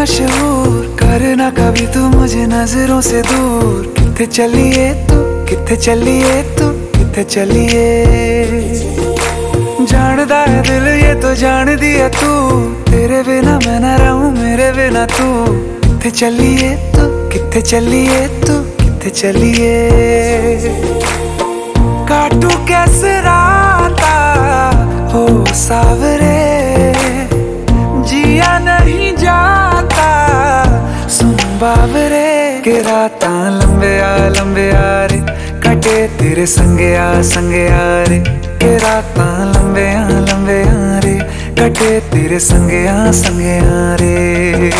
मशहूर करना कभी तू मुझे नजरों से दूर ਕਿੱਥੇ ਚੱਲੀਏ ਤੂੰ? ਕਿੱਥੇ ਚੱਲੀਏ ਤੂੰ? ਕਿੱਥੇ ਚੱਲੀਏ? ਜਾਣਦਾ ਹੈ ਦਿਲ ਇਹ ਤੋ ਜਾਣਦੀ ਹੈ ਤੂੰ। ਤੇਰੇ ਬਿਨਾ ਮੈਂ ਨਾ ਰਹੂੰ, ਮੇਰੇ ਬਿਨਾ ਤੂੰ। ਕਿੱਥੇ ਚੱਲੀਏ ਤੂੰ? ਕਿੱਥੇ ਚੱਲੀਏ ਤੂੰ? ਕਿੱਥੇ ਚੱਲੀਏ? ਕਾਟੂ ਕੈਸੇ ਸਾਵਰੇ ਕਿ ਰਾਤਾਂ ਲੰਬਿਆ ਲੰਬਿਆ ਰੇ, ਕਟੇ ਤੇਰੇ ਸੰਗਿਆ ਸੰਗਿਆ ਰੇ, ਕਿ ਰਾਤਾਂ ਲੰਬਿਆ ਲੰਬਿਆ ਰੇ, ਕਟੇ ਤੇਰੇ ਸੰਗਿਆ ਸੰਗਿਆ ਰੇ।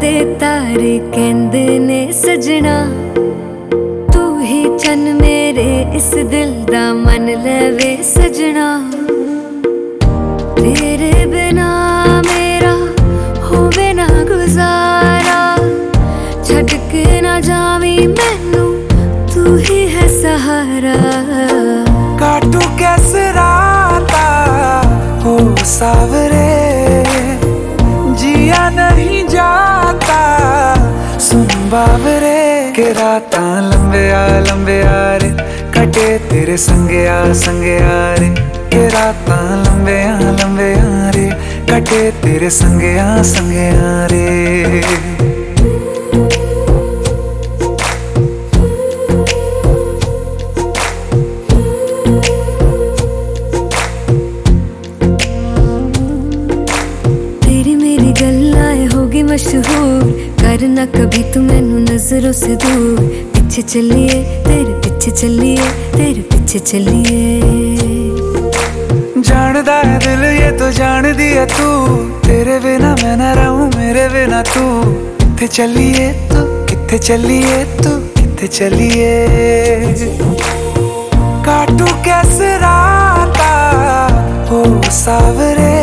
ਦੇ ਤਾਰੇ ਕਹਿੰਦੇ ਨੇ ਸਜਣਾ। ਤੂੰ ਹੀ ਚੰਨ ਮੇਰੇ, ਇਸ ਦਿਲ ਦਾ ਮਨ ਲਵੇ ਸਜਣਾ। ਤੇਰੇ ਬਿਨਾ ਮੇਰਾ ਹੋਵੇ ਨਾ ਗੁਜ਼ਾਰਾ। ਛੱਡ ਕੇ ਨਾ ਜਾਵੀਂ ਮੈਨੂੰ, ਤੂੰ ਹੀ ਹੈ ਸਹਾਰਾ। ਕਾਟੂ ਕੈਸੇ ਰਾਤਾ, ਹੋ ਸਾਵਰ बाबरे के राता लंबे आ लंबे आ रे। कटे तेरे संगे आ संगे आ रे। के राता लंबे आ लंबे आ रे। कटे तेरे संगे आ संगे आ रे। मशहूर। करना कभी तू मैनू नजरों से दूर पीछे चलिए तेरे पीछे चलिए तेरे पीछे चलिए जानदा है दिल ये तो जान दिया तू तेरे बिना मैं ना रहूं मेरे बिना तू कितने चलिए तू कितने चलिए तू कितने चलिए काटू कैसे राता हो सावरे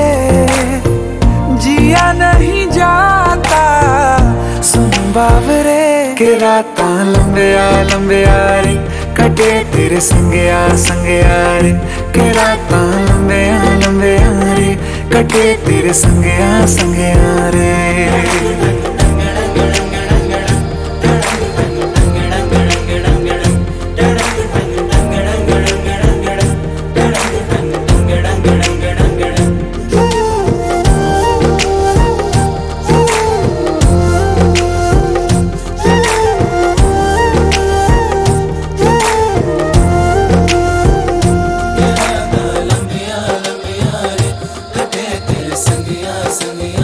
जिया नहीं ਬਾਵਰੇ ਕਿ ਰਾਤਾਂ ਲੰਬਿਆ ਲੰਬਿਆ ਰੇ ਕਟੇ ਤੇਰੇ ਸੰਗਿਆ ਸੰਗਿਆ ਰੇ। ਕਿ ਰਾਤਾਂ ਲੰਬਿਆ ਲੰਬਿਆ ਰੇ ਕਟੇ ਤੇਰੇ ਸੰਗਿਆ ਸੰਗਿਆ ਰੇ। sangiya sangiya